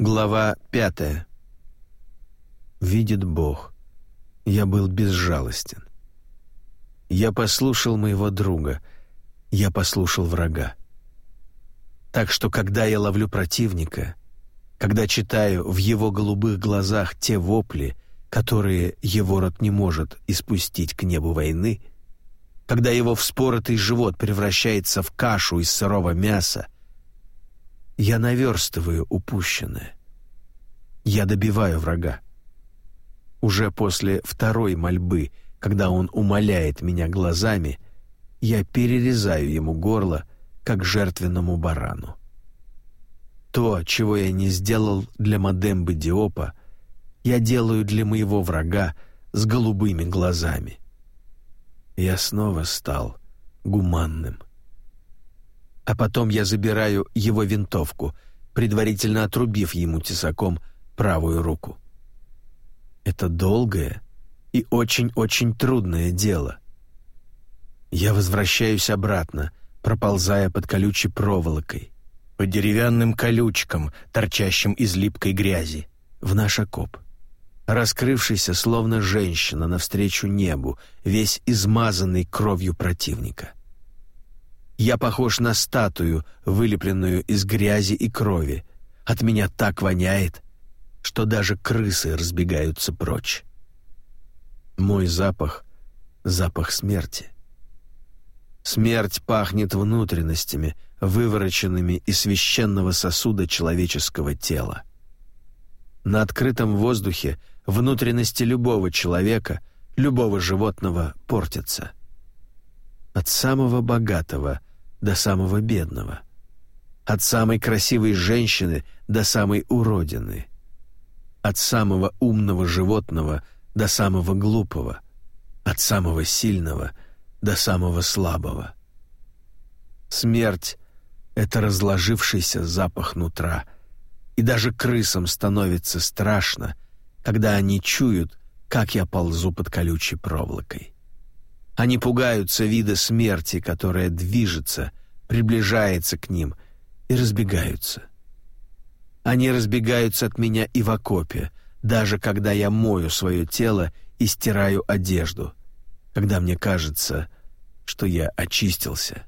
Глава пятая. Видит Бог, я был безжалостен. Я послушал моего друга, я послушал врага. Так что, когда я ловлю противника, когда читаю в его голубых глазах те вопли, которые его род не может испустить к небу войны, когда его вспоротый живот превращается в кашу из сырого мяса, я наверстываю упущенное. Я добиваю врага. Уже после второй мольбы, когда он умоляет меня глазами, я перерезаю ему горло, как жертвенному барану. То, чего я не сделал для Мадембы Диопа, я делаю для моего врага с голубыми глазами. Я снова стал гуманным а потом я забираю его винтовку, предварительно отрубив ему тесаком правую руку. Это долгое и очень-очень трудное дело. Я возвращаюсь обратно, проползая под колючей проволокой, по деревянным колючкам, торчащим из липкой грязи, в наш окоп. Раскрывшийся, словно женщина, навстречу небу, весь измазанный кровью противника. Я похож на статую, вылепленную из грязи и крови. От меня так воняет, что даже крысы разбегаются прочь. Мой запах — запах смерти. Смерть пахнет внутренностями, вывороченными из священного сосуда человеческого тела. На открытом воздухе внутренности любого человека, любого животного портятся. От самого богатого до самого бедного, от самой красивой женщины до самой уродины, от самого умного животного до самого глупого, от самого сильного до самого слабого. Смерть — это разложившийся запах нутра, и даже крысам становится страшно, когда они чуют, как я ползу под колючей проволокой. Они пугаются вида смерти, которая движется, приближается к ним, и разбегаются. Они разбегаются от меня и в окопе, даже когда я мою свое тело и стираю одежду, когда мне кажется, что я очистился.